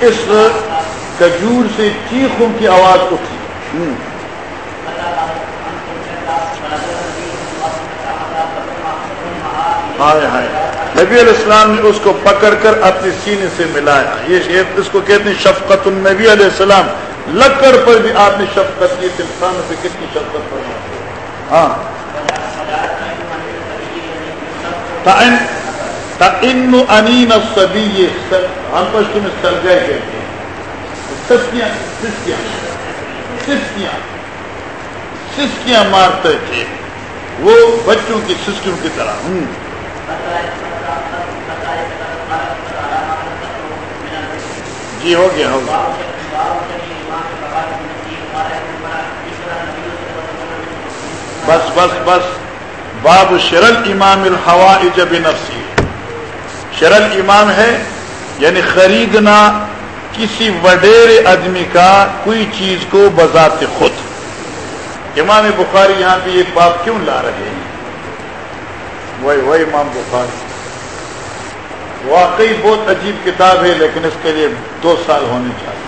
اس کجور سے چیخوں کی آواز اٹھی۔ ہائے ہائے۔ نبی علیہ السلام نے اس کو پکڑ کر اپنے سینے سے ملایا۔ یہ اس کو کہتے ہیں شفقت النبی علیہ السلام۔ لکڑ پر بھی آپ نے شفقت کی انسان سے کتنی شفقت پر ہاں. انین سبھی ہم پشتو میں سرگئے کہتے ہیں. سسکیاں سسکیاں سسکیاں سسکیاں مارتے تھے. وہ بچوں کی سسکیوں کی طرح. ہوں. جی ہو گیا ہو گیا. بس بس باب شرل امام الحوا جب نفسی شرل امام ہے یعنی خریدنا کسی وڈیرے آدمی کا کوئی چیز کو بذات خود. امام بخاری یہاں پہ ایک باب کیوں لا رہے ہیں؟ وہی وہی امام بخاری. واقعی بہت عجیب کتاب ہے، لیکن اس کے لیے دو سال ہونے چاہیے۔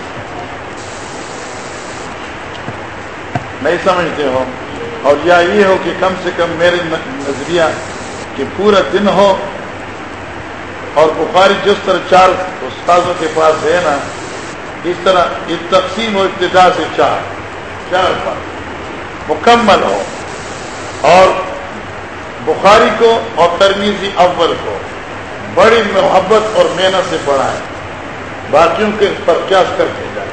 نہیں سمجھتے ہو؟ اور یا یہ ہو کہ کم سے کم میرے نظریہ کہ پورا دن ہو اور بخاری جس طرح چار استاذوں کے پاس ہے نا، اس طرح یہ تقسیم ہو ابتدا سے چار چار پاس مکمل ہو۔ اور بخاری کو اور ترمیزی اول کو بڑی محبت اور محنت سے پڑھائیں۔ باقیوں کے پر کیاس کر کے جائے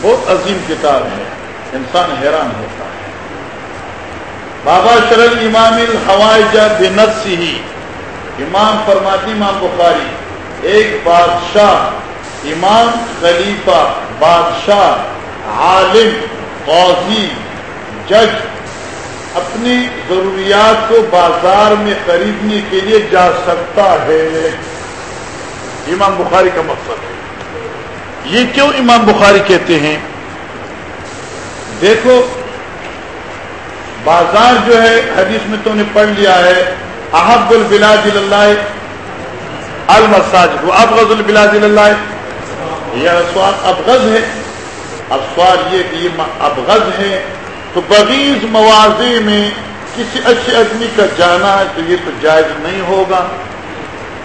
بہت عظیم کتاب ہے۔ انسان حیران ہوتا ہے۔ بابا شرل امام الحوائی جب ہی امام فرماتی امام بخاری، ایک بادشاہ، امام خلیفہ، بادشاہ، عالم، قاضی، جج، اپنی ضروریات کو بازار میں خریدنے کے لیے جا سکتا ہے۔ امام بخاری کا مقصد ہے۔ یہ کیوں امام بخاری کہتے ہیں؟ دیکھو، بازار جو ہے، حدیث میں تو نے پڑھ لیا ہے، احب البلاد اللہ المساج وہ ابغض البلاد اللہ. یہ سوال ابغض ہے۔ اب سوال یہ کہ یہ ابغض ہے تو بغیز مواضع میں کسی اچھے آدمی کا جانا ہے تو یہ تو جائز نہیں ہوگا۔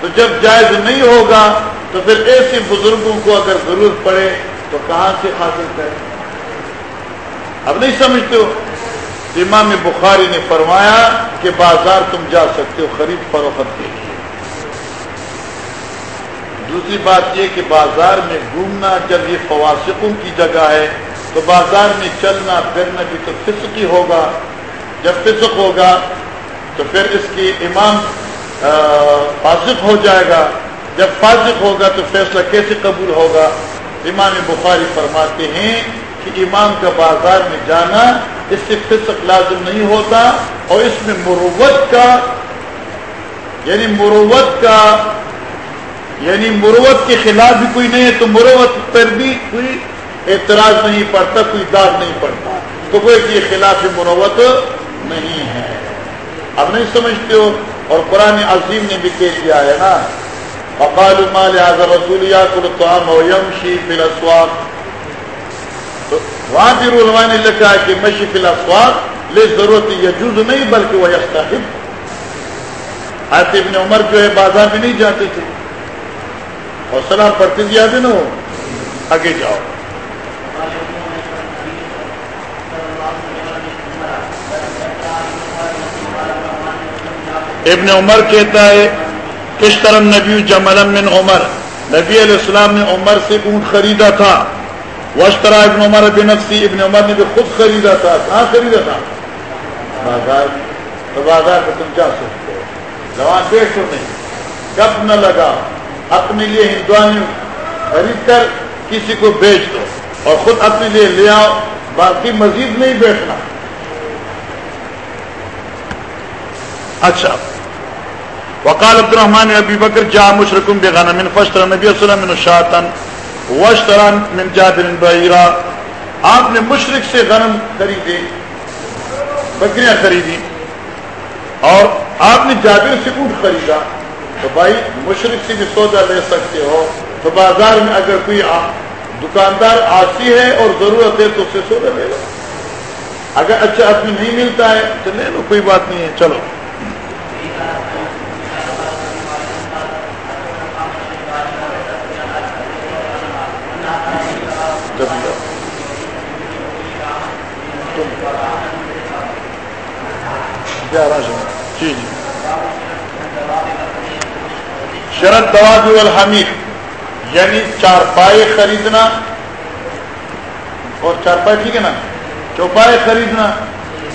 تو جب جائز نہیں ہوگا تو پھر ایسے بزرگوں کو اگر ضرورت پڑے تو کہاں سے حاصل کریں؟ اب نہیں سمجھتے ہو؟ امام بخاری نے فرمایا کہ بازار تم جا سکتے ہو، خرید فروخت کے لیے۔ دوسری بات یہ کہ بازار میں گھومنا جب یہ فواسقوں کی جگہ ہے، تو بازار میں چلنا، پھرنا بھی تو فسقی ہوگا۔ جب فسق ہوگا، تو پھر اس کی امام فاسق ہو جائے گا۔ جب فاسق ہوگا، تو فیصلہ کیسے قبول ہوگا؟ امام بخاری فرماتے ہیں کہ امام کا بازار میں جانا اس سے فسق لازم نہیں ہوتا اور اس میں مروت کا یعنی مروت کا یعنی مروت کے خلاف بھی کوئی نہیں ہے تو مروت پر بھی کوئی اعتراض نہیں پڑتا، کوئی داد نہیں پڑتا۔ تو کوئی کہ خلاف مروت نہیں ہے۔ اب نہیں سمجھتے ہو؟ اور قرآن عظیم نے بھی کہہ دیا ہے نا۔ اقال مال حضر رسول قرطان ہو یم شی فل اسواد وہاں علماء نے لکھا ہے کہ مشی فل اسواد لے ضرورت یجوز نہیں، بلکہ وہ یستحب. آصف نے عمر جو ہے، بازار میں نہیں جاتے تھے. اور سلام پڑھتے زیادہ نہ ہو. آگے جاؤ. ابن عمر کہتا ہے، کس طرح نبی جمل من عمر؟ نبی علیہ السلام نے عمر سے اونٹ خریدا تھا. وشترا ابن عمر ابن نفسی ابن عمر نے بھی خود خریدا تھا، کہاں خریدا تھا؟ بازار، تو بازار میں تم جا سکتے ہو۔ جوان بیٹھو نہیں۔ کب نہ لگا۔ اپنے لیے ہندوانی خرید کر کسی کو بیچ دو۔ اور خود اپنے لیے لے آؤ۔ باقی مزید نہیں بیٹھنا اچھا۔ وقال عبد الرحمن ابي بكر جاء مشرك بغنم فاشترى النبي صلى الله عليه وسلم من شاة واشترى من جابر بعيرا آپ نے مشرق سے غنم خریدے، بکریاں خریدی اور آپ نے جابر سے اونٹ خریدا۔ تو بھائی، مشرق سے بھی سودا لے سکتے ہو، تو بازار میں اگر کوئی دکاندار آتی ہے اور ضرورت ہے تو اس سے سودا لے لو۔ اگر اچھا آدمی نہیں ملتا ہے تو لے لو، کوئی بات نہیں ہے، چلو۔ جی جی۔ شرط دواد الحمید یعنی چارپائے خریدنا۔ اور چارپائے ٹھیک ہے نا؟ چوپائے خریدنا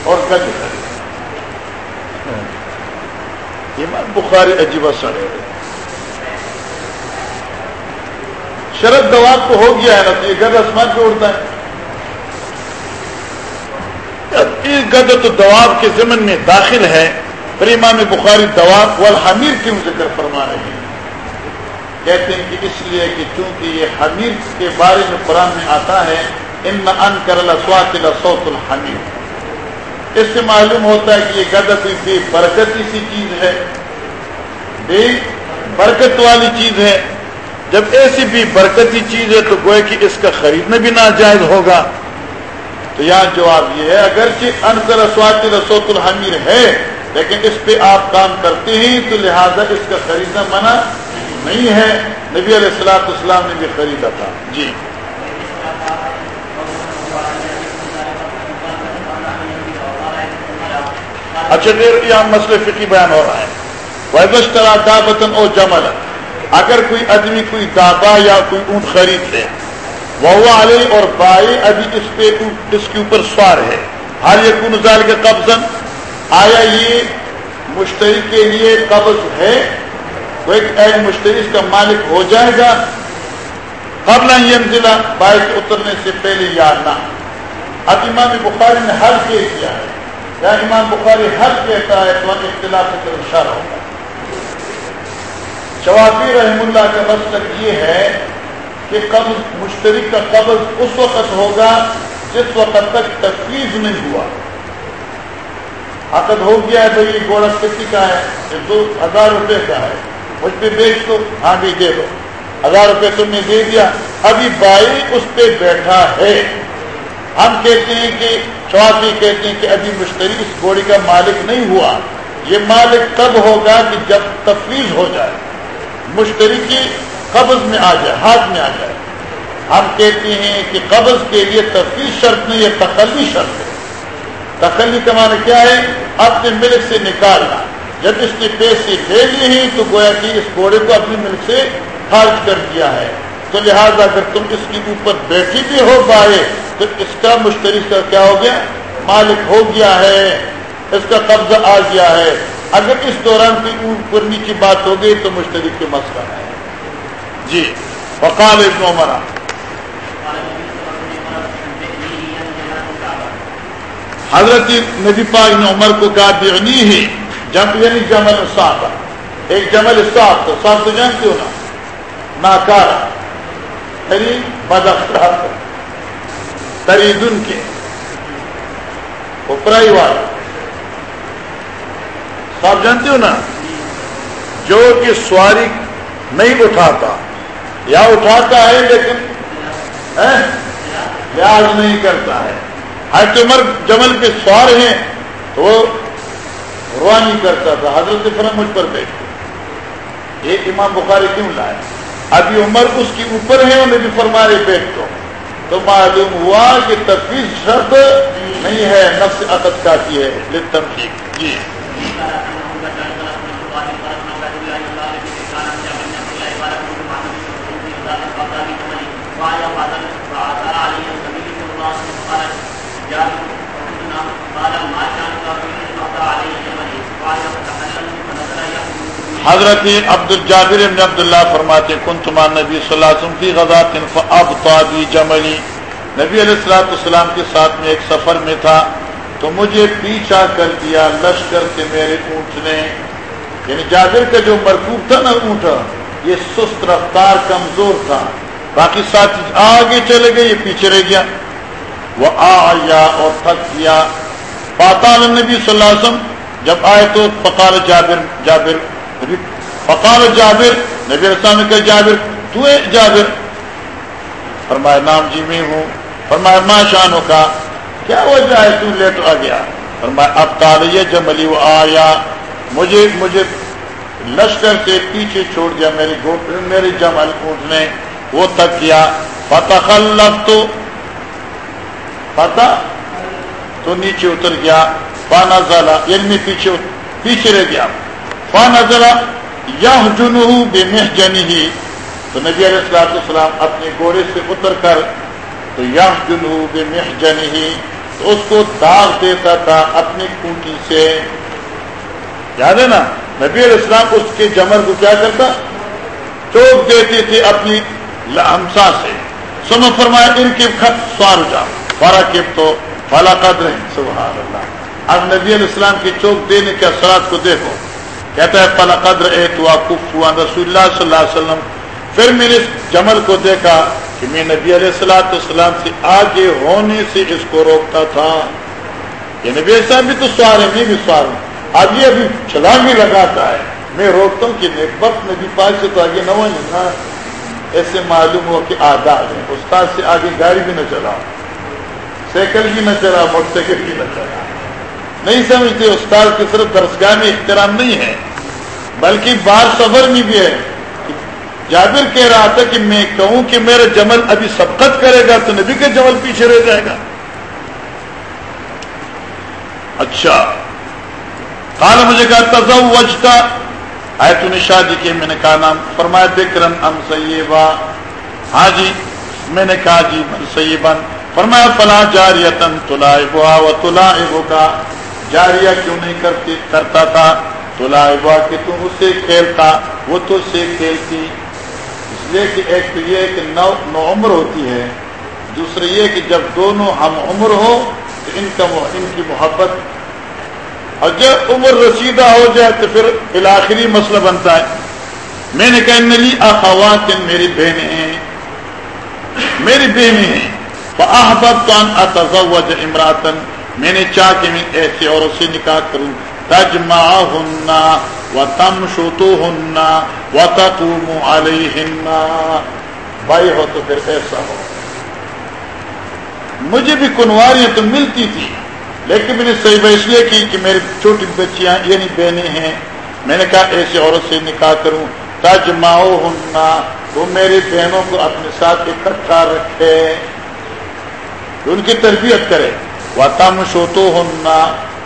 اور گج خریدنا۔ بخاری عجیب سڑے شرط دواب تو ہو گیا ہے نا، تو یہ گد آسمان پہ اڑتا ہے۔ یہ گد تو دواب کے ضمن میں داخل ہے پھر امام بخاری دواب والحمیر کیوں ذکر فرما رہے ہیں۔ کہتے ہیں کہ اس لیے کہ چونکہ یہ حمیر کے بارے میں قرآن میں آتا ہے، ان ان کر الحمیر۔ اس سے معلوم ہوتا ہے کہ یہ گد کوئی بے برکتی سی چیز ہے۔ بے برکت والی چیز ہے۔ جب ایسی بھی برکتی چیز ہے تو گوئے کہ اس کا خریدنا بھی ناجائز ہوگا۔ تو یہاں جواب یہ ہے، اگرچہ انکر اسوات رسوت الحمیر ہے، لیکن اس پہ آپ کام کرتے ہیں، تو لہذا اس کا خریدنا منع نہیں ہے۔ نبی علیہ السلاط اسلام نے بھی خریدا تھا۔ جی۔ اچھا دیر یہاں مسئلے فکی بیان ہو رہا ہے۔ ویبشترا دابتن او جمل اگر کوئی آدمی کوئی دابا یا کوئی اونٹ خرید لے وہ علی اور بائی ابھی اس پہ اس کے اوپر سوار ہے۔ ہر یہ کن زال کے قبضن آیا یہ مشتری کے لیے قبض ہے؟ وہ ایک اہل مشتری اس کا مالک ہو جائے گا۔ قبل یہ ضلع بائی کے اترنے سے پہلے یا نہ۔ اب امام بخاری نے حل کیا ہے یا امام بخاری حل کہتا ہے تو اختلاف سے اشارہ ہوگا شوافی رحم اللہ کا مسلک یہ ہے کہ قبض مشترک کا قبض اس وقت ہوگا جس وقت تک تفویض نہیں ہوا۔ عقد ہو گیا ہے بھائی یہ گوڑا کسی کا ہے، یہ دو ہزار روپے کا ہے۔ مجھ پہ بیچ دو ہاں بھی دے دو۔ ہزار روپے تم نے دے دیا۔ ابھی بائی اس پہ بیٹھا ہے۔ ہم کہتے ہیں کہ چوافی کہتے ہیں کہ ابھی مشتری اس گوڑی کا مالک نہیں ہوا۔ یہ مالک تب ہوگا کہ جب تفویض ہو جائے۔ مشتری کی قبض میں آ جائے، ہاتھ میں آ جائے۔ ہم کہتے ہیں کہ قبض کے لیے تفریح شرط نہیں یہ تخلی شرط ہے۔ تخلی کا معنی کیا ہے؟ اپنے ملک سے نکالنا۔ جب اس نے پیسے لے لیے ہیں تو گویا کہ اس گھوڑے کو اپنے ملک سے خارج کر دیا ہے۔ تو لہذا اگر تم اس کے اوپر بیٹھی بھی ہو پائے تو اس کا مشتری کا کیا ہو گیا؟ مالک ہو گیا ہے، اس کا قبضہ آ گیا ہے۔ اگر اس دوران کوئی اوپر نیچی بات ہو گئی تو مشتری کے مسئلہ ہے۔ جی۔ وقال ابن عمر۔ حضرت نبی پاک نے عمر کو کہا بعنی ہی۔ جم یعنی جمل صاحب ایک جمل صاحب تو۔ صاحب تو جانتے ہو نا ناکارا یعنی بدختار تریدن کے۔ اوپرائی والا۔ صاحب جانتے ہو نا جو کہ سواری نہیں اٹھاتا۔ یا اٹھاتا ہے لیکن لحاظ نہیں کرتا ہے۔ حضرت عمر جمل کے سوار ہیں تو وہ روانی کرتا تھا۔ حضرت فرم مجھ پر بیٹھ یہ امام بخاری کیوں لائے؟ ابھی عمر اس کی اوپر ہے، انہیں بھی فرما بیٹھ تو۔ تو معلوم ہوا کہ تفیظ شرط نہیں ہے، نفس عقد کافی ہے۔ لطم جی۔ حضرت عبد الجابر ابن عبداللہ فرماتے کن تمان نبی صلی اللہ علیہ وسلم کی غذا اب تو جملی. نبی علیہ السلاۃ السلام کے ساتھ میں ایک سفر میں تھا، تو مجھے پیچھا کر دیا، لشکر سے میرے اونٹ نے۔ یعنی جابر کا جو مرکوب تھا نا اونٹ، یہ سست رفتار، کمزور تھا۔ باقی ساتھ آگے چلے گئے یہ پیچھے رہ گیا۔ وہ آیا اور تھک گیا۔ پاتال نبی صلی اللہ علیہ وسلم جب آئے تو فقال جابر جابر فقال جابر، نبی السلام نے کہا، جابر، تو ہے جابر. فرمایا نام جی میں ہوں. فرمایا، ماں شانوں کا کیا وجہ ہے تو لیٹ آ گیا؟ فرمایا، اب تالیہ جملی وہ آیا مجھے مجھے لشکر سے پیچھے چھوڑ دیا، میری گوٹ میری جمل اونٹ نے، وہ تک کیا۔ فتح تو فتح تو نیچے اتر گیا فانا زلا یعنی پیچھے پیچھے رہ گیا۔ فانا زلا یا جنو بے ہی تو نبی علیہ السلام السلام اپنے گھوڑے سے اتر کر تو یا جنو بے ہی تو اس کو داغ دیتا تھا اپنی کنٹی سے۔ یاد ہے نا، نبی علیہ السلام اس کے جمر کو کیا کرتا؟ چوک دیتی تھی اپنی ہمسا سے۔ سم فرمایا، ان کی خط سوار جا فارا کب تو فلا قدر، سبحان اللہ۔ اب نبی علیہ السلام کی چوک دینے کے اثرات کو دیکھو۔ کہتا ہے فلا قدر اے تو رسول اللہ صلی اللہ علیہ وسلم. پھر میں نے جمل کو دیکھا کہ میں نبی علیہ السلام السلام سے آگے ہونے سے اس کو روکتا تھا۔ یہ نبی السلام بھی تو سوار ہے میں بھی سوار ہوں۔ اب یہ ابھی چھلانگ بھی لگاتا ہے۔ میں روکتا ہوں کہ وقت نبی پاک سے تو آگے نہ ہو نا ایسے معلوم ہو کہ آداب ہے استاد سے آگے گاڑی بھی نہ چلا سائیکل بھی نہ چلا موٹر سائیکل بھی نہ چلا نہیں سمجھتے استاد کی صرف درسگاہ میں احترام نہیں ہے، بلکہ بار سفر میں بھی ہے۔ جابر کہہ رہا تھا کہ میں کہوں کہ میرا جمل ابھی سبقت کرے گا تو نبی کا جمل پیچھے رہ جائے گا۔ اچھا۔ کال مجھے کہا تجتا آئے تو نے شادی کی، میں نے کہا نام فرمایا بکرن ام سیبا۔ ہاں جی میں نے کہا جی سیبن فرمایا فلاں جاریتن تلا و تلا کا جاریا کیوں نہیں کرتی کرتا تھا؟ تلا کہ تم اس سے کھیلتا، وہ تو سے کھیلتی۔ اس لیے کہ ایک تو یہ کہ نو نو عمر ہوتی ہے۔ دوسرے یہ کہ جب دونوں ہم عمر ہو تو ان کا ان کی محبت اور جب عمر رسیدہ ہو جائے تو پھر الآخری مسئلہ بنتا ہے۔ میں نے کہا نلی اخوات میری بہنیں ہیں۔ میری بہنیں ہیں۔ اتزوج امراتن میں نے چاہ کہ میں ایسے عورت سے نکاح کروں۔ تجما ہننا و تم شوتو ہننا و تم علیہننا بھائی ہو تو پھر ایسا ہو۔ مجھے بھی کنواریاں تو ملتی تھی، لیکن میں نے صحیح اس لیے کی کہ میری چھوٹی بچیاں یعنی بہنیں ہیں۔ میں نے کہا ایسی عورت سے نکاح کروں۔ تجماؤ ہننا وہ میری بہنوں کو اپنے ساتھ اکٹھا رکھے۔ ان کی تربیت کرے۔ و تم شوتو ہننا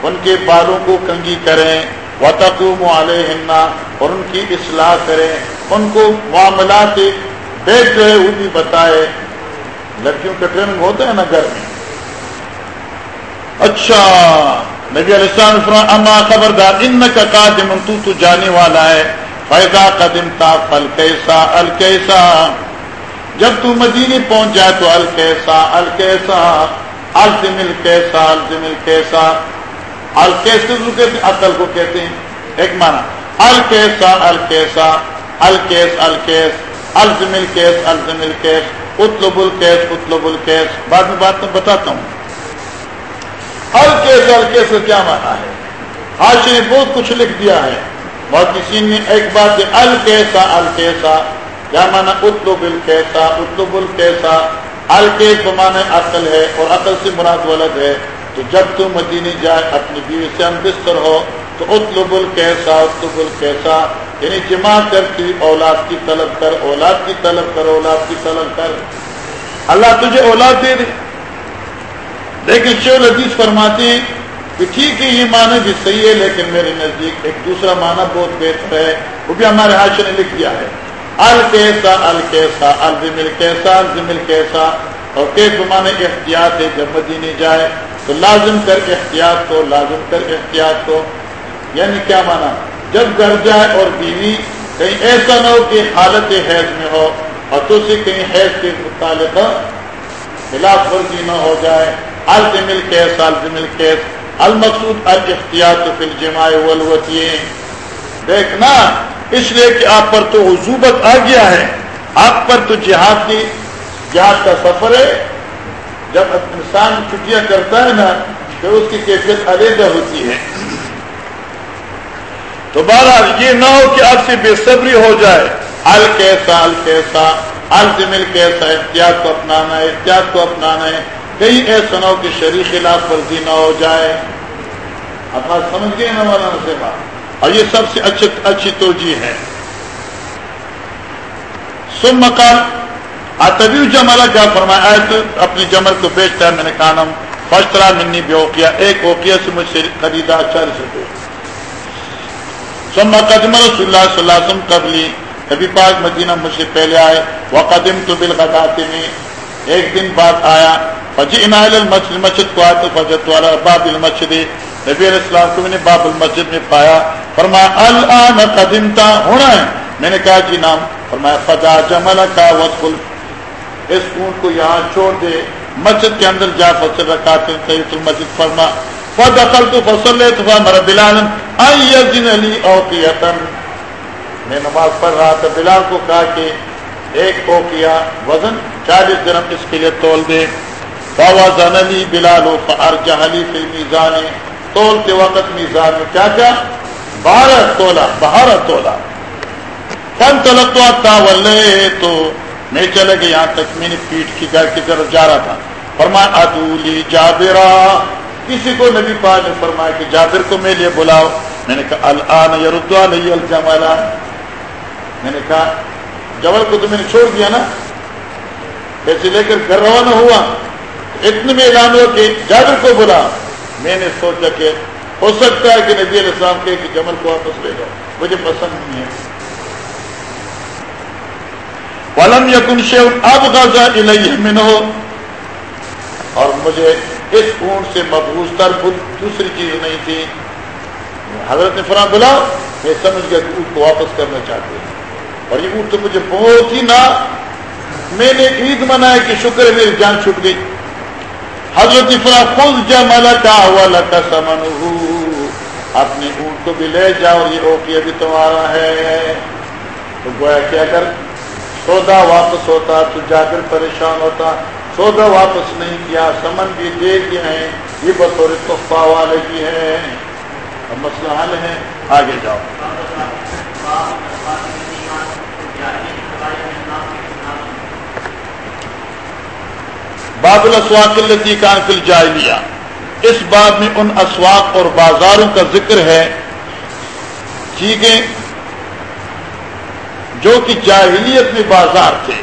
ان کے بالوں کو کنگی کریں و تقوم والے ہننا اور ان کی اصلاح کریں، ان کو معاملات بیٹھ جو ہے وہ بھی بتائے۔ لڑکیوں کا ٹریننگ ہوتا ہے نا گھر میں؟ اچھا نبی علیہ السلام اما خبردار ان کا قادم، تو تو جانے والا ہے۔ فیضا قدم تا فل کیسا الکیسا جب تو مدینے پہنچ جائے تو الکیسا الکیسا الزمل کیسا الزمل کیسا الکیسے کہتے ہیں، عقل کو کہتے ہیں۔ ایک مانا الکیسا الکیسا الکیس الکیس الزمل کیس الزمل کیس اطلب الکیس اطلب الکیس بعد میں بات میں بتاتا ہوں۔ ہلکے سے ہلکے سے کیا مانا ہے؟ آج نے بہت کچھ لکھ دیا ہے۔ بہت کسی نے ایک بات الکیسا الکیسا کیا مانا اتلو بل کیسا اتلو بل کیسا عقل ہے اور عقل سے مراد ولد ہے، تو جب تم مدینے جائے اپنی بیوی سے ہم بستر ہو، تو اتلب الکیسا اتلب الکیسا یعنی جمع کر کی اولاد کی طلب کر، اولاد کی طلب کر، اولاد کی طلب کر۔ اللہ تجھے اولاد دے دے۔ لیکن شیول حدیث فرماتے ہیں کہ ٹھیک ہے، یہ معنی بھی صحیح ہے، لیکن میرے نزدیک ایک دوسرا معنی بہت بہتر ہے، وہ بھی ہمارے حاشر نے لکھ دیا ہے۔ الکیسا الکیسا، الزمل کیسا الزمل کیسا۔ اور کیس معنی احتیاط ہے جب مدینے جائے تو لازم کر احتیاط کو، لازم کر احتیاط کو۔ یعنی کیا مانا؟ جب گھر جائے اور بیوی کہیں ایسا نہ ہو کہ حالت حیض میں ہو اور تو سے کہیں حیض کے متعلق خلاف ورزی نہ ہو جائے۔ الزمل کیس الزمل کیس۔ المقصود الاحتیاط فی الجماع والوتی دیکھنا اس لیے کہ آپ پر تو عزوبت آ گیا ہے۔ آپ پر تو جہاد کی جہاد کا سفر ہے۔ جب انسان چھٹیاں کرتا ہے نا، تو اس کی کیفیت علیحدہ ہوتی ہے۔ تو بہرحال یہ نہ ہو کہ آپ سے بے صبری ہو جائے۔ ال کیسا ال کیسا۔ الزمل کیسا، احتیاط کو اپنانا ہے، احتیاط کو اپنانا ہے۔ کہیں ایسا نہ ہو کہ شریف خلاف ورزی نہ ہو جائے۔ آپ سمجھ گئے نا مولانا سے بات اور یہ سب سے اچھی اچھی توجہ ہے۔ سم مکان اتبی جمل کیا فرمایا؟ تو اپنی جمل کو بیچتا ہے۔ میں نے کہا نام فسٹرا منی بھی اوکیا ایک اوکیا سے مجھ سے خریدا۔ اچھا چار سے سم قدم رسول اللہ صلی اللہ علیہ وسلم قبلی۔ کبھی پاک مدینہ مجھ سے پہلے آئے۔ وہ قدم تو بالغداتے میں ایک دن بعد آیا۔ فجی انائل المسجد، مسجد کو آئے تو فجت والا باب المسجد. نبی علیہ السلام کو میں نے باب المسجد میں پایا، فرمایا الان قدمتا ہونا ہے میں نے کہا جی نام فرمایا، فجا جمل کا وصل اس اونٹ کو یہاں چھوڑ دے، مسجد کے اندر جا فصل رکھا سید المسجد فرما فدخل تو فصل تو فرما بلال ایزن علی اوقیتن میں نماز پڑھ رہا تھا، بلال کو کہا کہ ایک اوقیہ وزن چالیس درم اس کے لیے تول دے۔ فوزن علی بلال فارجہ علی فی میزان تولتے وقت میزان میں کیا کیا؟ بارہ تولا بارہ تولا فن تلک تو میں چلے گیا یہاں تک میں نے پیٹ کی گھر کی طرف جا رہا تھا۔ فرمایا ادولی جابرا کسی کو نبی پاک نے فرمایا کہ جابر کو میں لیے بلاؤ۔ میں نے کہا، الان یرد علی الجمال میں نے کہا جبل کو تو میں نے چھوڑ دیا نا۔ پیسے لے کر گھر روانہ ہوا۔ اتنے میں اعلان ہوا کہ جابر کو بلا۔ میں نے سوچا کہ ہو سکتا ہے کہ نبی علیہ السلام کے کہ جمل کو واپس لے جاؤ۔ مجھے پسند نہیں ہے۔ ولم یکن شیو اب غزہ من ہو اور مجھے اس اونٹ سے مبوس تر دوسری چیز نہیں تھی۔ حضرت نے فرام بلا، میں سمجھ گیا کہ اونٹ کو واپس کرنا چاہتے ہیں۔ اور یہ اونٹ تو مجھے بہت ہی نہ میں نے عید منایا کہ شکر ہے، میری جان چھٹ گئی۔ حضرت فرا خود جمل کا سمن اپنی اونٹ کو بھی لے جاؤ، یہ اوکے بھی تمہارا ہے۔ تو گویا کہ اگر سودا واپس ہوتا، تو جا کر پریشان ہوتا۔ سودا واپس نہیں کیا، سمن بھی دے دیا ہے یہ بطور تحفہ والے کی ہے اب مسئلہ حل ہے، آگے جاؤ۔ باب الاسواق التی کان فل جائلیا اس باب میں ان اسواق اور بازاروں کا ذکر ہے۔ ٹھیک ہے جو کہ جاہلیت میں بازار تھے۔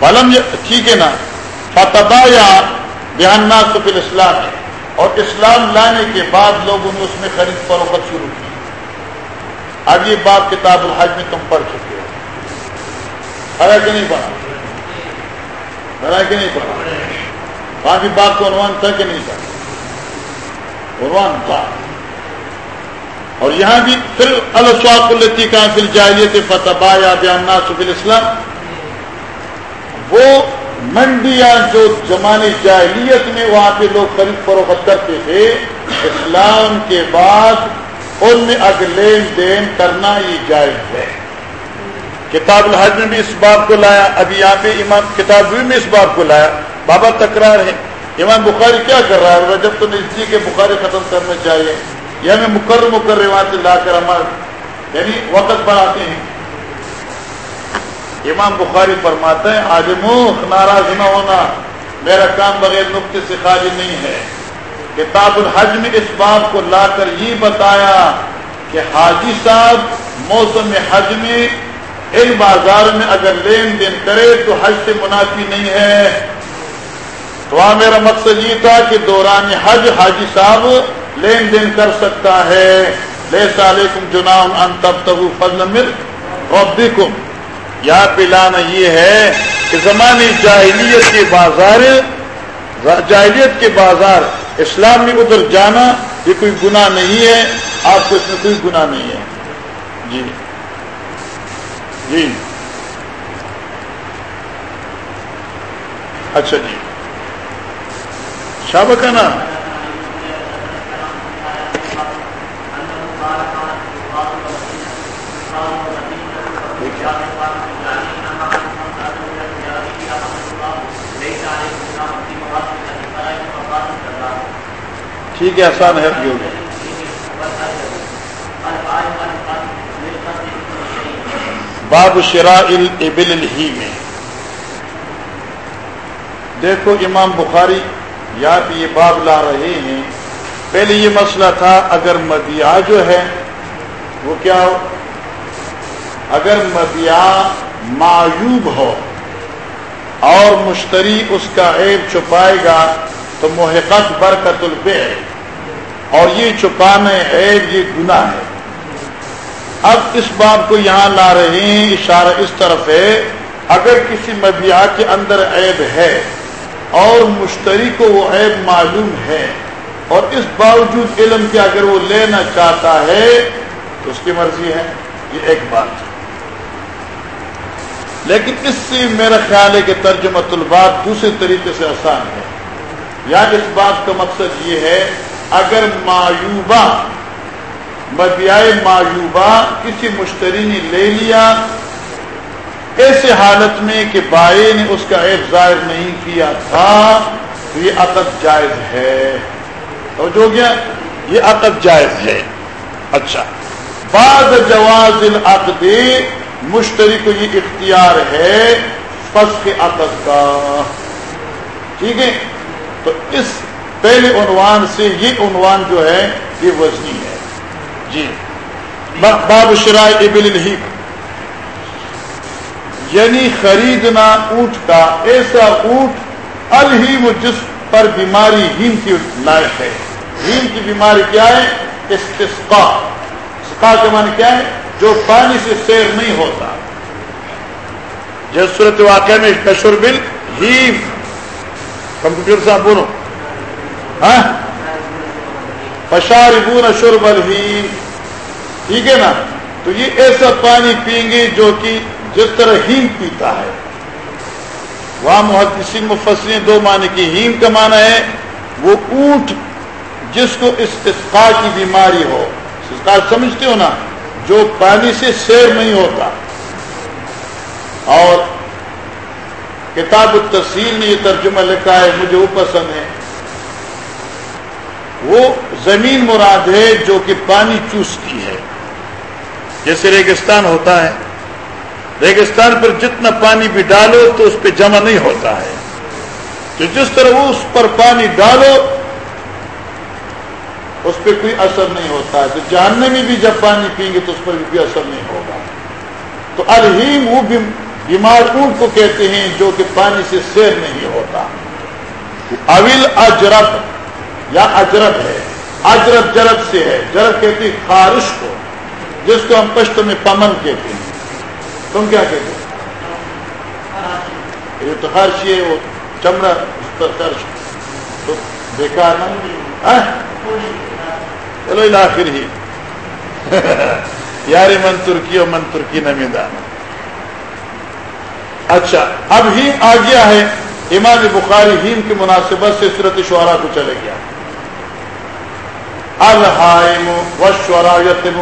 بلم ٹھیک ہے نا؟ فتبا یا بیان سفل اسلام ہے اور اسلام لانے کے بعد لوگوں نے اس میں خرید فروخت شروع کی۔ اب یہ بات کتاب الحج میں تم پڑھ چکے ہو۔ کہ نہیں پڑھا؟ بڑا کہ نہیں پڑھا؟ باقی بات کو عنوان تھا کہ نہیں تھا عنوان تھا اور یہاں بھی پھر السواق التی کا فل جاہلیت فتح یا بیان اسلام وہ منڈیاں جو زمانے جاہلیت میں وہاں پہ لوگ خرید فروخت کرتے تھے اسلام کے بعد ان میں اگر لین دین کرنا یہ جائز ہے کتاب الحج میں بھی اس بات کو لایا ابھی یہاں پہ امام کتاب میں اس بات کو لایا بابا تکرار ہے۔ امام بخاری کیا کر رہا ہے؟ جب تو نزدیک بخاری ختم کرنا چاہیے۔ یا میں مقرر مقرر وہاں سے لا کر ہمارا یعنی وقت بڑھاتے ہیں۔ امام بخاری فرماتے ہیں آج منہ ناراض نہ ہونا۔ میرا کام بغیر نقطے سے خالی نہیں ہے۔ کتاب الحج میں اس بات کو لا کر یہ بتایا کہ حاجی صاحب موسم حج میں ان بازار میں اگر لین دین کرے تو حج سے منافی نہیں ہے۔ تو وہاں میرا مقصد یہ تھا کہ دوران حج، حاجی صاحب لین دین کر سکتا ہے۔ لے سالکم جنام ان تب فضل مل ربکم۔ یا پلانا یہ ہے کہ زمانی جاہلیت کے بازار، جاہلیت کے بازار اسلام میں ادھر جانا یہ کوئی گناہ نہیں ہے، آپ کو اس میں کوئی گناہ نہیں ہے۔ جی۔ جی۔ اچھا جی۔ شاہ کا ٹھیک ہے آسان ہے جو باب شراء الابل ہی میں دیکھو، امام بخاری یا یہ باب لا رہے ہیں۔ پہلے یہ مسئلہ تھا، اگر مدیا جو ہے، وہ کیا ہو؟ اگر مدیا معیوب ہو اور مشتری اس کا عیب چھپائے گا، تو محقت برکت البے اور یہ چھپانے عیب، یہ گناہ ہے۔ اب اس بات کو یہاں لا رہے ہیں، اشارہ اس طرف ہے۔ اگر کسی مبیا کے اندر عیب ہے اور مشتری کو وہ عیب معلوم ہے اور اس باوجود علم کے اگر وہ لینا چاہتا ہے تو اس کی مرضی ہے، یہ ایک بات لیکن اس سے میرا خیال ہے کہ ترجمہ البات دوسرے طریقے سے آسان ہے۔ یا اس بات کا مقصد یہ ہے، اگر معیوبہ بدیائے معیوبہ کسی مشتری نے لے لیا ایسے حالت میں کہ بائی نے اس کا عیب ظاہر نہیں کیا تھا، تو یہ عقد جائز ہے۔ تو جو گیا؟ یہ عقد جائز ہے۔ اچھا۔ بعض جواز العقد مشتری کو یہ اختیار ہے فس کے عقد کا۔ ٹھیک ہے؟ تو اس پہلے عنوان سے یہ عنوان جو ہے، یہ وزنی ہے۔ جی۔ باب شرائے ابل ہی یعنی خریدنا اونٹ کا ایسا اونٹ الہیم جس پر بیماری ہیم کی لائق ہے۔ ہیم کی بیماری کیا ہے؟ استسقا استسقا کے معنی کیا ہے؟ جو پانی سے سیر نہیں ہوتا۔ جس صورت واقع میں کشور بل ہیم۔ کمپیوٹر صاحب بولو۔ ہاں؟ پشاربون شرب الہیم۔ ٹھیک ہے نا؟ تو یہ ایسا پانی پئیں گے جو کہ جس طرح ہیم پیتا ہے۔ وہاں محدثین مفسرین دو معنی کی ہیم کا معنی ہے، وہ اونٹ جس کو استسقا کی بیماری ہو۔ استسقا سمجھتے ہو نا، جو پانی سے سیر نہیں ہوتا۔ اور کتاب التفصیل نے یہ ترجمہ لکھا ہے، مجھے وہ پسند ہے۔ وہ زمین مراد ہے جو کہ پانی چوستی ہے۔ جیسے ریگستان ہوتا ہے ریگستان پر جتنا پانی بھی ڈالو تو اس پہ جمع نہیں ہوتا ہے۔ تو جس طرح وہ اس پر پانی ڈالو، اس پہ کوئی اثر نہیں ہوتا ہے۔ تو جاننے میں بھی جب پانی پئیں گے تو اس پر بھی کوئی اثر نہیں ہوگا۔ تو الہیم وہ بیمار اونٹ کو کہتے ہیں جو کہ پانی سے سیر نہیں ہوتا۔ اول اجرب، یا اجرب ہے۔ اجرب جرب سے ہے۔ جرب کہتی خارش کو، جس کو ہم پشت میں پمن کہتے ہیں۔ تم کیا کہتے یہ تو خرچ ہے وہ چمڑا خرچ تو بیکار نا؟ چلو آخر ہی یار من ترکی اور من ترکی نمیدان۔ اچھا اب ہیم آ گیا ہے۔ امام بخاری ہیم کی مناسبت سے صورت شعرا کو چلے گیا۔ الحائم والشعراء یتم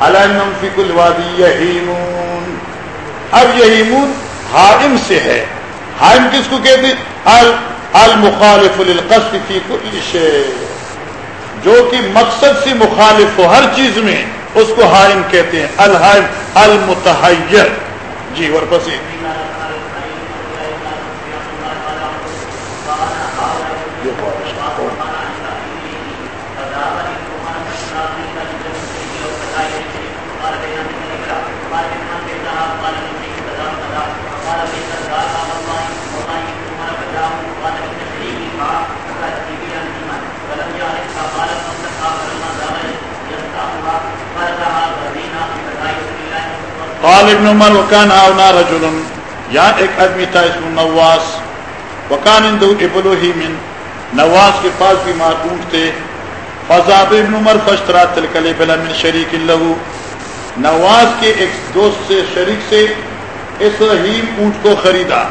الم فی کل وادی اب اب یہیمون حائم سے ہے۔ حائم کس کو کہتے المخالف للقصد فی کل جو کہ مقصد سے مخالف ہو ہر چیز میں، اس کو حائم کہتے ہیں۔ الحائم، المتحیر۔ جی اور پسی قال ابن عمر وكان هنا رجل، یا ایک آدمی تھا اس نواس، وکان اندو ابلوہی من نواس کے پاس بھی معقوٹ تھے۔ فضاب ابن عمر فشترا تلکل بلا من شریک لہو۔ نواز کے ایک دوست سے شریک سے اس رحیم اونٹ کو خریدا۔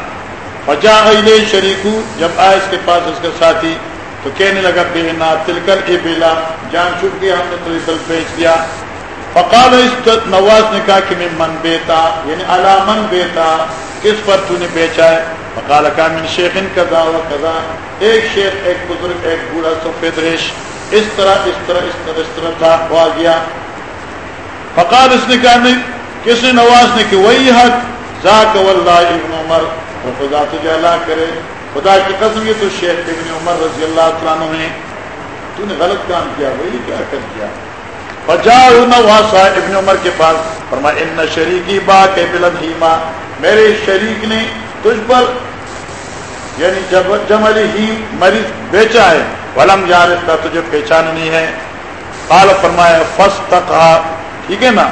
فجا علیہ شریکو، جب آئے اس کے پاس اس کا ساتھی، تو کہنے لگا، بے نا تلکل، اے بلا جان چھٹ گیا، ہم نے تو بیچ دیا۔ فقال اس نواز نے کہا کہ میں من بیتا یعنی علامن بیتا، کس پر تو نے بیچا ہے؟ فقال کا من شیخ ان کا دعوی کدا ایک شیخ، ایک بزرگ، ایک بوڑھا سفید ریش اس طرح اس طرح اس طرح اس طرح تھا وہ آ گیا۔ فقال اس نے کہا، نہیں، کس نے نواز نے کہ وہی حق؟ ذاک واللہ ابن عمر۔ خدا تجھے اللہ کرے۔ خدا کی قسم، یہ تو شیخ ابن عمر رضی اللہ عنہ نے تو نے غلط کام کیا، وہی کیا کر کیا ابن عمر کے پاس فرما ان شریکی با کے بلند ہیما، میرے شریک نے تجھ پر یعنی جب جملی ہی مریض بیچا ہے، ولم یار کا تجھے پہچان نہیں ہے۔ قال، فرمایا فس کہا ٹھیک ہے نا؟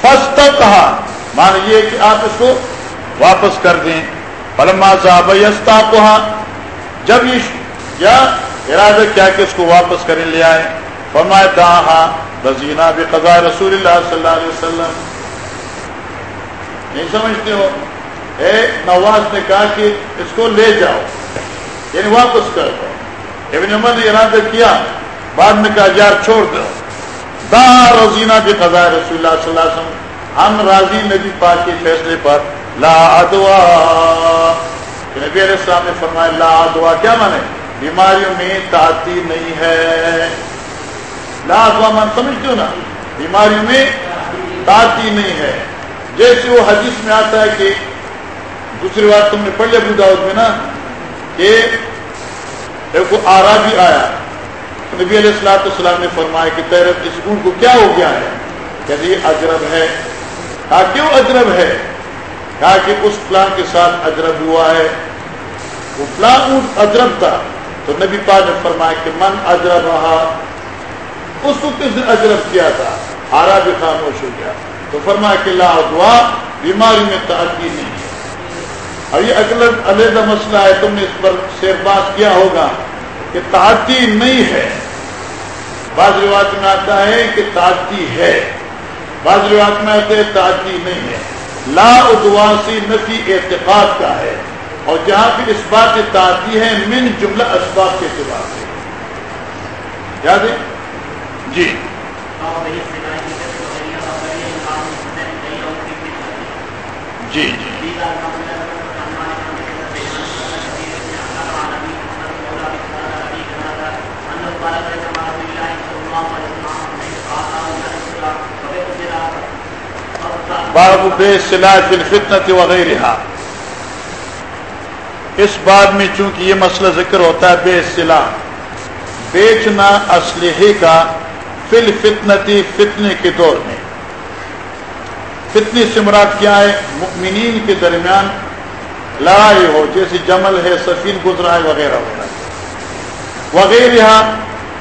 فس کہا مان یہ کہ آپ اس کو واپس کر دیں۔ فلما صاحب یستا جب یہ یا ارادہ کیا کہ اس کو واپس کریں لے آئے۔ فرمایا کہا رضینہ جی بھی قضاء رسول اللہ صلی اللہ علیہ وسلم۔ نہیں سمجھتے ہو؟ اے نواز نے کہا کہ اس کو لے جاؤ یعنی واپس کر دو۔ ابن عمر نے ارادہ کیا، بعد میں کہا، یار، چھوڑ دو۔ دا رضینہ بھی قضاء رسول اللہ صلی اللہ علیہ وسلم۔ ہم راضی نبی پاک کے فیصلے پر لا ادوا نبی علیہ السلام نے فرمایا، لا ادوا کیا مانے بیماریوں میں تعطی نہیں ہے۔ لا سمجھتے ہو نا بیماریوں میں تاتی نہیں ہے۔ جیسے وہ حدیث میں آتا ہے کہ دوسری بات تم نے پڑھ لیا داؤد میں نا کہ ایک آرا بھی آیا۔ نبی علیہ السلاۃ السلام نے فرمایا کہ تیرت اس اونٹ کو کیا ہو گیا ہے؟ کہ یہ اجرب ہے۔ کہا کیوں اجرب ہے؟ کہا کہ اس پلان کے ساتھ اجرب ہوا ہے۔ وہ پلان اونٹ اجرب تھا۔ تو نبی پاک نے فرمایا کہ من اجرب رہا اس کو کس نے اجرب کیا تھا ہارا بھی خاموش ہو گیا۔ تو فرمایا کہ لا دعا، بیماری میں تعدی نہیں ہے۔ اور یہ اگلا علیحدہ مسئلہ ہے، تم نے اس پر شیر باز کیا ہوگا کہ تعدی نہیں ہے۔ بعض روایت میں آتا ہے کہ تعدی ہے۔ بعض روایت میں آتا ہے تعدی نہیں ہے۔ لا ادواسی نفی اعتقاد کا ہے۔ اور جہاں پہ اس بات تعدی ہے، من جملہ اسباب کے اعتبار سے یاد ہے؟ جی۔ جی جی۔ باب بے سلاج الفتنت وغیرہ اس بات میں چونکہ یہ مسئلہ ذکر ہوتا ہے بے سلاح بیچنا اسلحے کا فل فتنتی فتنے کے دور میں۔ فتنی سمراٹ کیا ہے؟ مؤمنین کے درمیان لڑائی ہو، جیسے جمل ہے، سفین گزرا ہے وغیرہ وغیرہ۔ وغیرہ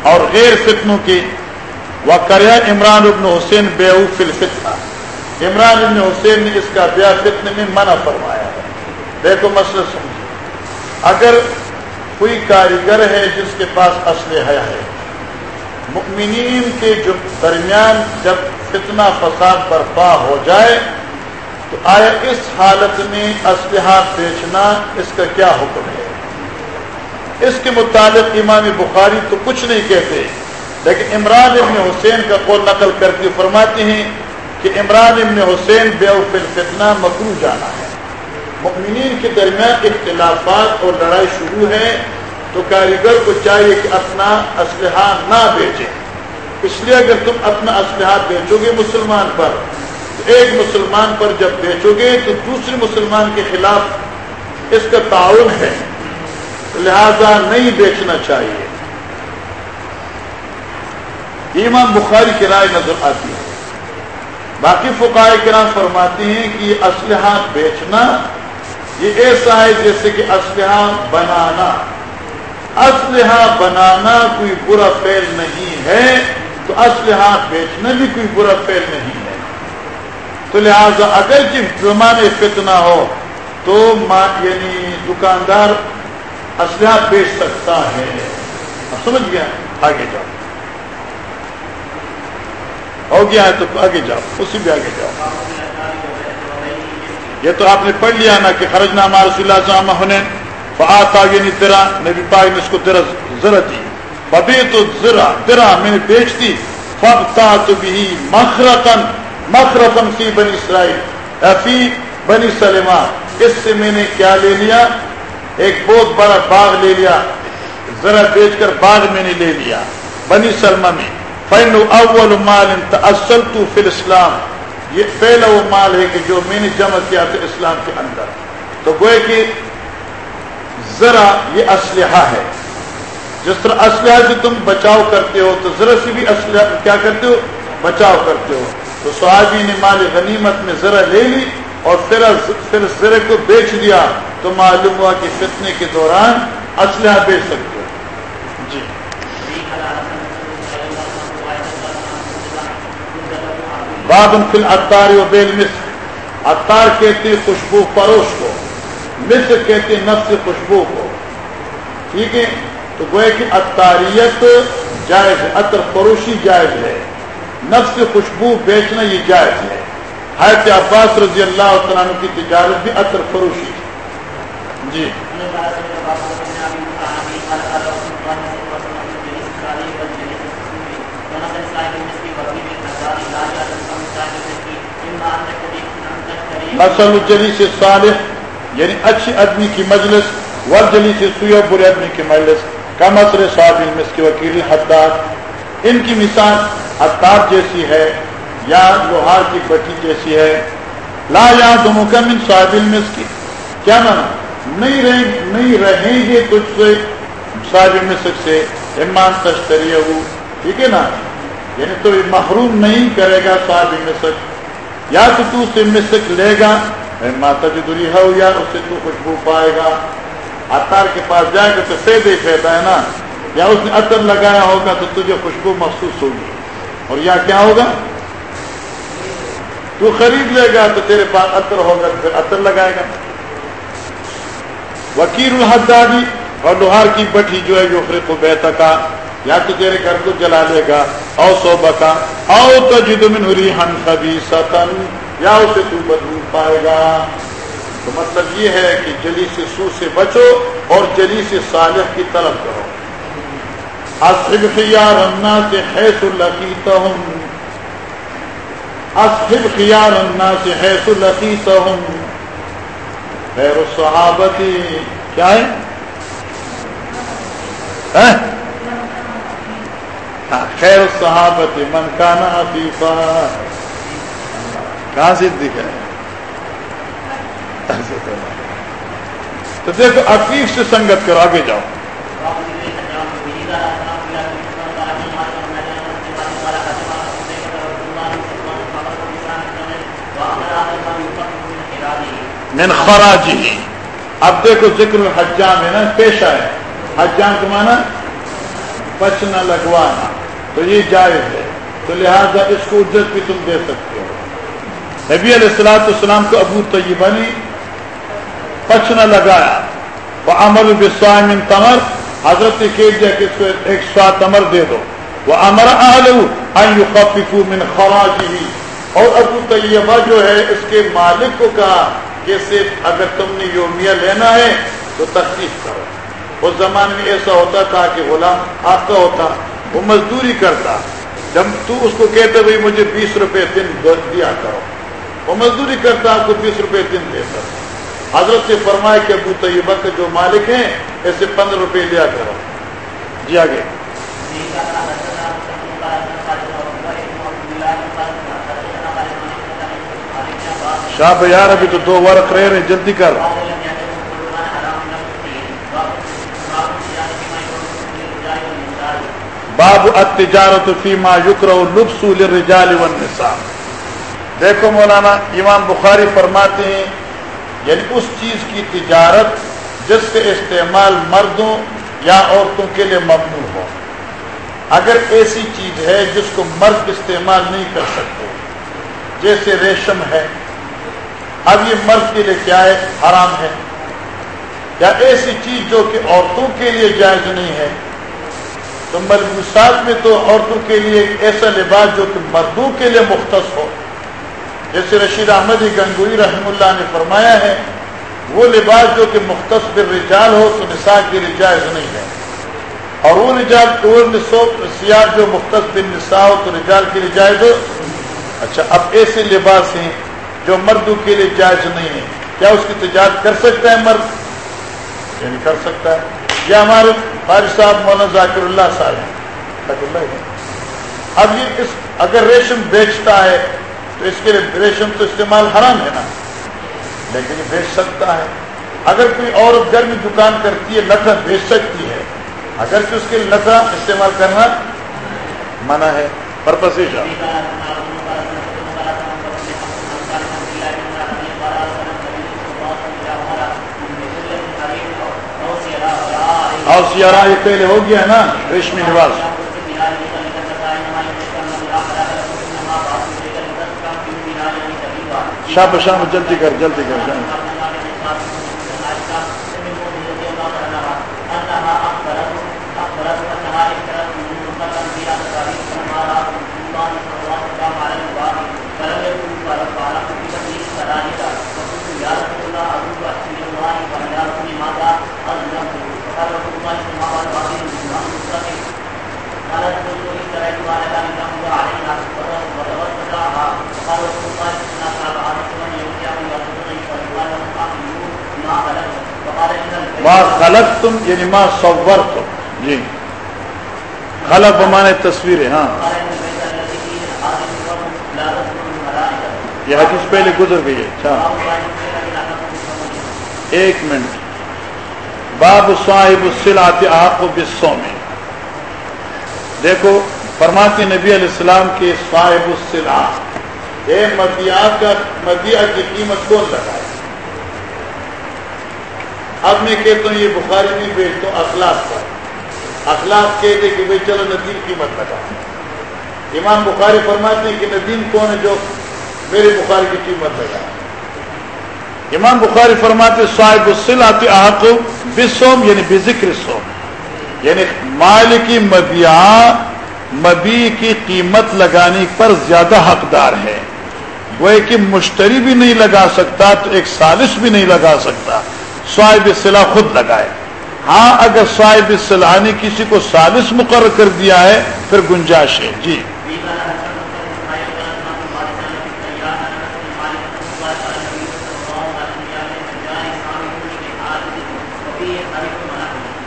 اور غیر فتنوں کی۔ وہ کریا عمران ابن حسین بے فل فتنا عمران ابن حسین نے اس کا بیاہ فتنے میں منع فرمایا ہے۔ دیکھو مسئلہ سمجھے اگر کوئی کاریگر ہے جس کے پاس اسلحہ ہے مؤمنین کے جو درمیان جب فتنہ فساد برپا ہو جائے، تو آیا اس حالت میں اسلحہ بیچنا اس کا کیا حکم ہے؟ اس کے متعلق امام بخاری تو کچھ نہیں کہتے، لیکن عمران ابن حسین کا قول نقل کر کے فرماتے ہیں کہ عمران ابن حسین بے فتنہ مکرو جانا ہے۔ مؤمنین کے درمیان اختلافات اور لڑائی شروع ہے۔ تو کاریگر کو چاہیے کہ اپنا اسلحہ نہ بیچے۔ اس لیے اگر تم اپنا اسلحہ بیچو گے مسلمان پر، تو ایک مسلمان پر جب بیچو گے تو دوسرے مسلمان کے خلاف اس کا تعاون ہے۔ لہذا نہیں بیچنا چاہیے۔ امام بخاری کی رائے نظر آتی ہے۔ باقی فقائے کرام فرماتے ہیں کہ یہ اسلحہ بیچنا، یہ ایسا ہے جیسے کہ اسلحہ بنانا۔ اسلحہ بنانا کوئی برا فیل نہیں ہے، تو اسلحہ بیچنا بھی کوئی برا فیل نہیں ہے۔ تو لہذا اگر زمانے فتنا ہو، تو یعنی دکاندار اسلحہ بیچ سکتا ہے۔ سمجھ گیا؟ آگے جاؤ۔ ہو گیا ہے تو آگے جاؤ، اسی بھی آگے جاؤ۔ یہ تو آپ نے پڑھ لیا نا کہ خرج نامہ رسول اللہ ہونے فآتا یعنی تیرا نبی پاک نے اس کو تیرا ذرا دی فبی تو ذرا تیرا میں نے بیچ دی فبتا تو بھی مخرتن مخرتن فی بنی اسرائیل فی بنی سلمہ اس سے میں نے کیا لے لیا ایک بہت بڑا باغ لے لیا ذرا بیچ کر باغ میں نے لے لیا بنی سلمہ میں فین اول مال اصل تو فی اسلام یہ پہلا وہ مال ہے کہ جو میں نے جمع کیا تھا اسلام کے اندر تو گوئے کہ ذرا یہ اسلحہ ہے۔ جس طرح اسلحہ سے تم بچاؤ کرتے ہو، تو ذرا سے بھی اسلحہ، کیا کرتے ہو؟ بچاؤ کرتے ہو۔ تو صحابی نے مال غنیمت میں ذرا لے لی اور پھر پھر ذرے کو بیچ دیا۔ تو معلوم ہوا کہ فتنے کے دوران اسلحہ بیچ سکتے ہو۔ جی۔ بابن فل اتار و بیل مصر۔ اتار کہتے خوشبو پروش کو۔ مصر کہتے نفس خوشبو کو۔ ٹھیک ہے؟ تو گوئے کہ اتاریت جائز ہے، عطر فروشی جائز ہے۔ نفس خوشبو بیچنا یہ جائز ہے۔ حیرت عباس رضی اللہ تعالیٰ کی تجارت بھی عطر فروشی جی۔ اصل جلی سے صالح یعنی اچھی آدمی کی مجلس ور جلی سے سویا برے آدمی کی مجلس، کم اثر صاحب علم اس کی وکیل حداد۔ ان کی مثال حتاب جیسی ہے یا لوہار کی بٹی جیسی ہے۔ لا یا تو مکمل صاحب علم اس کی۔ کیا مانا؟ نہیں رہیں نہیں رہیں گے تجھ سے صاحب مسک سے۔ ایمان تشتری ہو ٹھیک ہے نا؟ یعنی تو محروم نہیں کرے گا صاحب مسک یا تو تو سے مسک لے گا۔ ماتا جی دوری ہو یا اس سے تو خوشبو پائے گا۔ اتار کے پاس جائے گا تو فید ہی فیدا ہے نا۔ یا اس نے عطر لگایا ہوگا تو تجھے خوشبو محسوس ہوگی۔ اور یا کیا ہوگا؟ تو خرید لے گا تو تیرے پاس عطر ہوگا تو پھر عطر لگائے گا۔ وکیل الحدادی اور لوہار کی بٹھی جو ہے جو کو بیتا کا، یا تو تیرے گھر کو جلا لے گا، او صوبہ کا۔ او تو جد من ہن خبی یا اسے تو بدلو پائے گا۔ تو مطلب یہ ہے کہ جلی سے سو سے بچو اور جلی سے صالح کی طلب کرو۔ اصحب خیار الناس حیث لقیتهم اصحب خیار الناس حیث لقیتهم خیر الصحابتی کیا ہے؟ خیر الصحابت من کانا عفیفا۔ کہاں سے دکھا ہے۔ تو دیکھو عفیف سے سنگت کرو آگے جاؤ۔ من خراجی۔ اب دیکھو، ذکر الحجام ہے نا پیشہ ہے حجام کو مانا بچنا لگوانا۔ تو یہ جائز ہے۔ تو لہذا اس کو اجرت بھی تم دے سکتے ہو۔ نبی علیہ السلاۃ السلام کو ابو طیبہ نے پچنا لگایا۔ وہ امر بسوام تمر۔ حضرت کہہ دیا کہ اس کو ایک سوا تمر دے دو۔ وہ امر آلو من خراجی اور ابو طیبہ جو ہے، اس کے مالک کو کہا کہ صرف اگر تم نے یومیہ لینا ہے تو تخلیق کرو۔ اس زمانے میں ایسا ہوتا تھا کہ غلام آپ کا ہوتا، وہ مزدوری کرتا۔ جب تو اس کو کہتے بھائی مجھے بیس روپے دن دیا کرو۔ وہ مزدوری کرتا آپ کو بیس روپے دن دیتا حضرت سے فرمائے کہ ابو طیبہ کے جو مالک ہیں، ایسے پندرہ روپے لیا کرو۔ جی آگے۔ شاہ یار ابھی تو دو ورق رہے رہے جلدی کر۔ باب اتجارت فیما یکر لبس للرجال والنساء۔ دیکھو مولانا، امام بخاری فرماتے ہیں یعنی اس چیز کی تجارت جس کے استعمال مردوں یا عورتوں کے لیے ممنوع ہو۔ اگر ایسی چیز ہے جس کو مرد استعمال نہیں کر سکتے، جیسے ریشم ہے، اب یہ مرد کے لیے کیا ہے؟ حرام ہے۔ یا ایسی چیز جو کہ عورتوں کے لیے جائز نہیں ہے۔ تو ملبوسات میں تو عورتوں کے لیے ایک ایسا لباس جو کہ مردوں کے لیے مختص ہو۔ جیسے رشید احمد گنگوئی رحم اللہ نے فرمایا ہے، وہ لباس جو کہ مختص بالرجال ہو، تو نساء کے لیے جائز نہیں ہے۔ اور وہ رجال سیاح جو مختص نساء ہو، تو رجال کے لیے جائز ہو۔ اچھا اب ایسے لباس ہیں جو مردوں کے لیے جائز نہیں ہے کیا اس کی تجارت کر سکتا ہے مرد؟ یعنی کر سکتا ہے۔ یا ہمارے فارغ صاحب مولانا ذاکر اللہ صاحب اللہ اب یہ اس، اگر ریشم بیچتا ہے تو اس کے لیے ریشم تو استعمال حرام ہے نا۔ لیکن یہ بیچ سکتا ہے۔ اگر کوئی عورت گھر میں دکان کرتی ہے لتا بیچ سکتی ہے۔ اگر کہ اس کے لیے لتا استعمال کرنا منع ہے۔ پرپس اور سیارہ یہ پہلے ہو گیا نا، ریشمی نواز شام شام جلدی کر جلدی کر۔ جائیں خلق تم یعنی ماں سور تم جی. خلق بمانے تصویریں ہاں. یہ حدیث پہلے گزر گئی ہے اچھا. ایک منٹ. باب صاحب السلات آپ کو بسوں میں دیکھو فرماتی نبی علیہ السلام کے صاحب السلا اے مدیا کا مدیا کی قیمت کون لگائے؟ اب میں کہتا ہوں یہ بخاری نہیں بیچتا ہوں اخلاق پر اخلاق کہتے کہ بھائی چلو ندیم قیمت لگا۔ امام بخاری فرماتے ہیں کہ ندیم کون ہے جو میرے بخاری کی قیمت لگا۔ امام بخاری فرماتے صاحب السلاط آپ بسوم یعنی بے ذکر سوم یعنی مال کی مبیا مبی کی قیمت لگانے پر زیادہ حقدار ہے۔ وہ کہ مشتری بھی نہیں لگا سکتا تو ایک سالش بھی نہیں لگا سکتا۔ صاحب صلاح خود لگائے۔ ہاں اگر صاحب صلاح نے کسی کو سالس مقرر کر دیا ہے، پھر گنجائش ہے۔ جی۔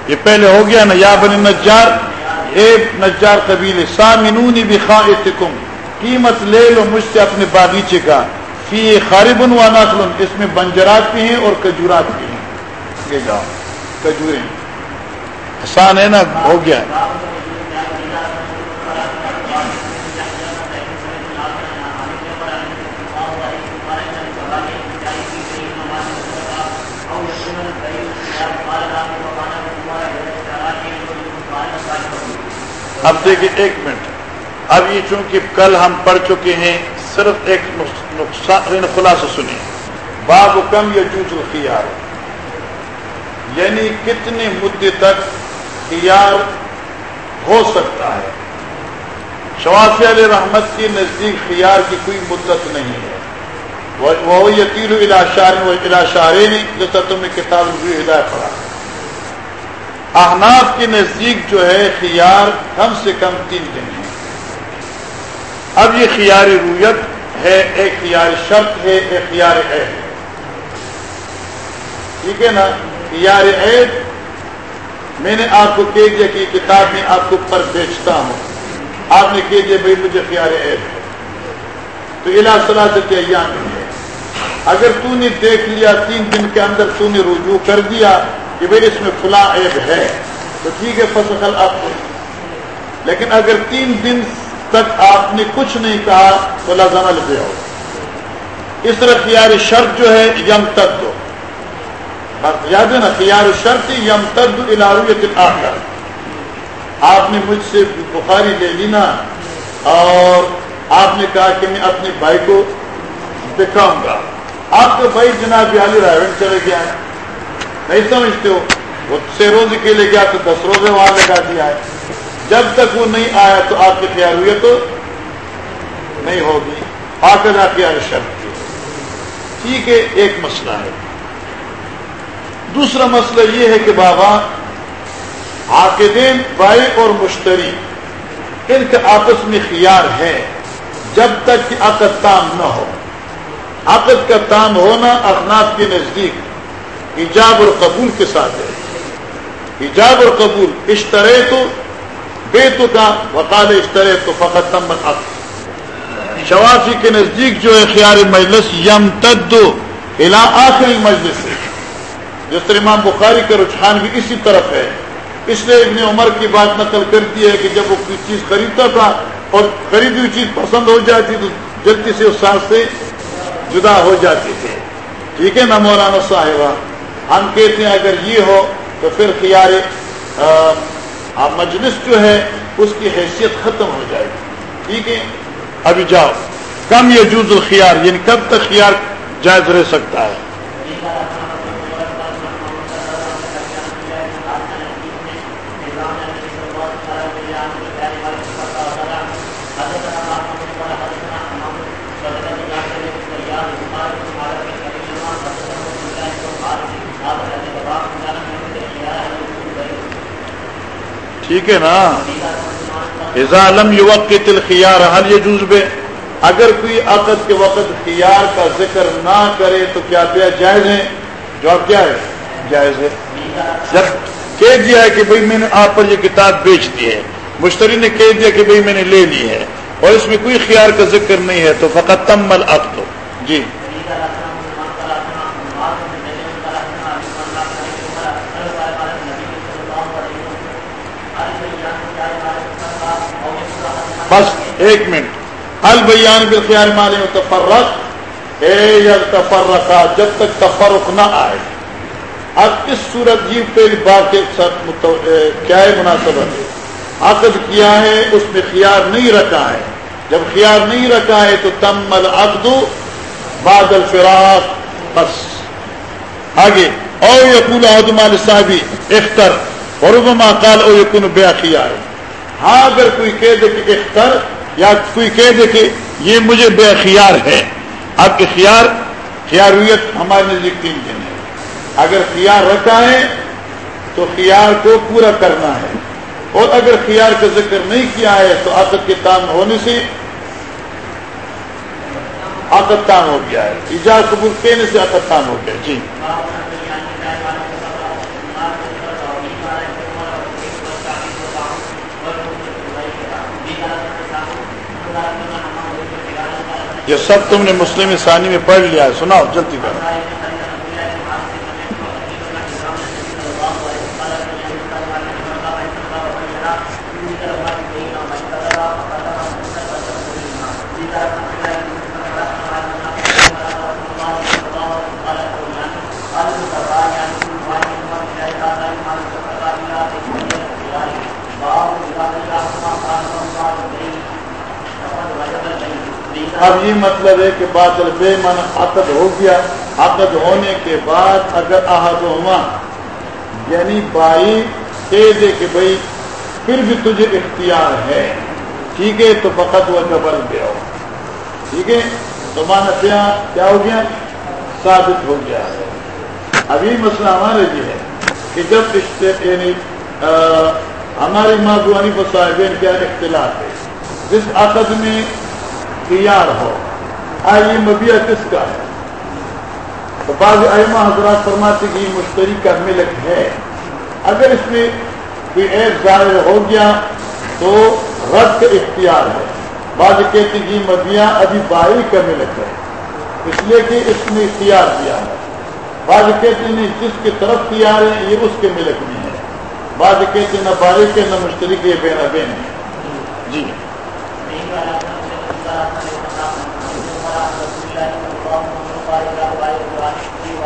یہ پہلے ہو گیا نا، یا بنی نجار۔ اے نجار قبیل سامنونی بخائتکم قیمت لے لو مجھ سے اپنے باغیچے کا۔ فی خارب و نقل اس میں بنجرات بھی ہیں اور کجورات بھی ہیں۔ جاؤ کجورے آسان ہے نا، ہو گیا۔ اب دیکھیے ایک منٹ۔ اب یہ چونکہ کل ہم پڑھ چکے ہیں، صرف ایک نقصان، خلاصہ سنیے باب کم یا جوج الخیار۔ یعنی کتنی مدے تک تیار ہو سکتا ہے۔ شواف علیہ رحمت کے نزدیک خیار کی کوئی مدت نہیں ہے۔ وہ یتیل الاشار و الاشارے نے جیسا تم نے کتاب ہدایت پڑھا احناف کے نزدیک جو ہے خیار کم سے کم تین دن ہے اب یہ خیار رویت ہے، ایک خیار شرط ہے، ایک خیار ہے ٹھیک ہے نا؟ یار عید، میں نے آپ کو کہہ دیا کہ کتاب میں آپ کو پر بیچتا ہوں۔ آپ نے کہہ دیا بھائی مجھے خیال عید ہے۔ تو الا صلاح سے ہے۔ اگر تو نے دیکھ لیا، تین دن کے اندر تو نے رجوع کر دیا کہ بھائی اس میں فلاں عیب ہے، تو ٹھیک ہے فصل آپ کو۔ لیکن اگر تین دن تک آپ نے کچھ نہیں کہا، تو لازمہ لے ہو اس طرح خیال شرط جو ہے یم تک دو۔ یاد ہے نا، خیار شرط یم تد الارویت آخر آپ نے مجھ سے بخاری لے لی نا، اور آپ نے کہا کہ میں اپنے بھائی کو دکھاؤں گا. آپ کا بھائی جناب علی رائے چلے گیا ہے نہیں سمجھتے ہو، وہ چھ روز کے لیے گیا تو دس روزے وہاں لگا دیا ہے. جب تک وہ نہیں آیا تو آپ کے خیال ہوئے تو نہیں ہوگی. آخر آپ خیال شرط ٹھیک ہے، ایک مسئلہ ہے. دوسرا مسئلہ یہ ہے کہ بابا عاقدین بھائی اور مشتری، ان کے آپس میں خیار ہے۔ جب تک کہ عقد تام نہ ہو۔ عقد کا تام ہونا اخناف کے نزدیک ایجاب اور قبول کے ساتھ ہے۔ ایجاب اور قبول اشترے تو بے تو کا وقال اشترے تو فقط تم شوافی کے نزدیک جو ہے خیار مجلس یم تدو الا آخری مجلس ہے جس طرح امام بخاری کا رجحان بھی اسی طرف ہے۔ اس لیے ابن عمر کی بات نقل کرتی ہے کہ جب وہ کوئی چیز خریدتا تھا اور خریدی ہوئی چیز پسند ہو جاتی تو جلدی سے اس ساتھ سے جدا ہو جاتے تھے ٹھیک ہے نا مولانا صاحبہ؟ ہم کہتے ہیں اگر یہ ہو تو پھر خیار مجلس جو ہے اس کی حیثیت ختم ہو جائے گی۔ ٹھیک ہے؟ ابھی جاؤ۔ کم یہ جوز الخیار یعنی کب تک خیار جائز رہ سکتا ہے؟ ٹھیک ہے نا؟ ازالم یوک کے تل خیار حل یہ جز بے اگر کوئی عقد کے وقت خیار کا ذکر نہ کرے تو کیا پیا جائز ہے؟ جواب کیا ہے؟ جائز ہے۔ جب کہہ دیا ہے کہ بھئی میں نے آپ پر یہ کتاب بیچ دی ہے، مشتری نے کہہ دیا کہ بھئی میں نے لے لی ہے، اور اس میں کوئی خیار کا ذکر نہیں ہے، تو فقط تمل اب تو جی۔ بس ایک منٹ۔ البیان بالخیال مالے تفرق اے یا تفرقا جب تک تفرق نہ آئے۔ اب اس صورت جی پہلی بات کے ساتھ کیا ہے مناسبت؟ ہے عقد کیا ہے، اس میں خیار نہیں رکھا ہے۔ جب خیار نہیں رکھا ہے تو تم العقد بعد الفراق۔ بس۔ آگے۔ او یقول عدم صاحبی اختر۔ اور ربما قال، او یقون بے خیار ہاں اگر کوئی کہہ دے کہ اختر، یا کوئی کہہ دے کہ یہ مجھے بے خیار ہے۔ آپ کے خیارویت ہمارے نزدیک تین دن ہے۔ اگر خیار رکھا ہے، تو خیار کو پورا کرنا ہے۔ اور اگر خیار کا ذکر نہیں کیا ہے، تو عقد کے تام ہونے سے، عقد تام ہو گیا ہے۔ ایجاد قبول کہنے سے عقد تام ہو گیا جی۔ یہ سب تم نے مسلم ثانی میں پڑھ لیا ہے سناؤ جلدی کرو۔ اب یہ مطلب ہے کہ بادل بے من عقد ہو گیا۔ عقد ہونے کے بعد اگر احد ہوا یعنی بائی کہہ دے کہ بھائی، پھر بھی تجھے اختیار ہے۔ ٹھیک ہے، تو فقط وہ جبل پہ ہو ٹھیک ہے، تو مانا کیا ہو گیا؟ ثابت ہو گیا ہے۔ ابھی مسئلہ ہمارے بھی ہے کہ جب رشتے یعنی ہماری ماں بوانی کو صاحبین کیا اختلاف ہے؟ جس عقد میں تیار ہو۔ آئیے مبیا کس کا۔ ہے تو بعض ائمہ حضرات فرماتے کہ یہ مشتری کا ملک ہے اگر اس میں کوئی ایپ ظاہر ہو گیا تو رد کا اختیار ہے۔ بعض کہتے کہ مبیا ابھی بائی کا ملک ہے اس لیے کہ اس نے اختیار دیا ہے۔ بعض کہتے ہیں جس کی طرف تیار ہے، یہ اس کے ملک میں ہے۔ بعض کہتے نہ بائی کے نہ مشتری کے بین بین۔ ہے جی۔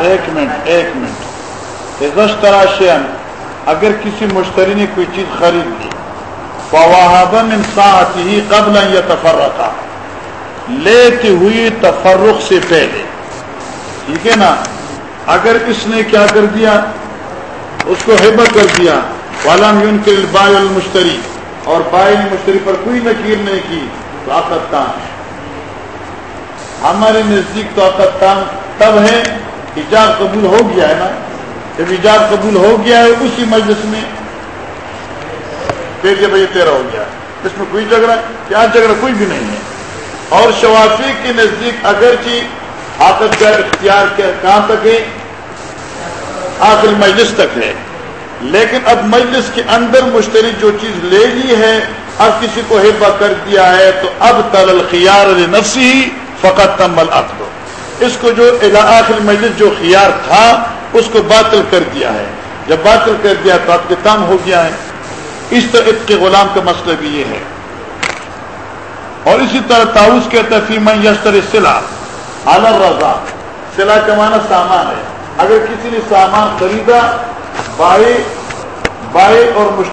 ایک منٹ ایک منٹ۔ عزت اگر کسی مشتری نے کوئی چیز خرید لی فواہبن انساعت ہی قبل یا تفرقہ لیتی ہوئی تفرق سے پہلے۔ ٹھیک ہے نا؟ اگر اس نے کیا کر دیا؟ اس کو حبت کر دیا۔ والم یون کے بائل المشتری اور بائل مشتری پر کوئی نکیر نہیں کی تو آقت تام ہمارے نزدیک تو آقت تام تب ہے ایجاب قبول ہو گیا ہے نا؟ جب ایجاب قبول ہو گیا ہے اسی مجلس میں، پھر جب یہ تیرا ہو گیا۔ اس میں کوئی جھگڑا، کیا جھگڑا؟ کوئی بھی نہیں ہے۔ اور شوافی کے نزدیک اگرچہ آکت کا اختیار کہاں تک ہے؟ آخر مجلس تک ہے۔ لیکن اب مجلس کے اندر مشتری جو چیز لے لی ہے اب کسی کو ہبا کر دیا ہے، تو اب تل الخیار نفسی فقط تمل اکبر اس کو جو آخر مجلس جو خیار تھا اس کو باطل کر دیا ہے۔ جب باطل کر دیا تو آپ کے تام ہو گیا ہے۔ اس طرح کے غلام کا مسئلہ بھی یہ ہے۔ اور اسی طرح تاؤس کے تفیم یشتر سلا اعلی رضا سلا کمانا سامان ہے۔ اگر کسی نے سامان خریدا بائے بائے اور مشکل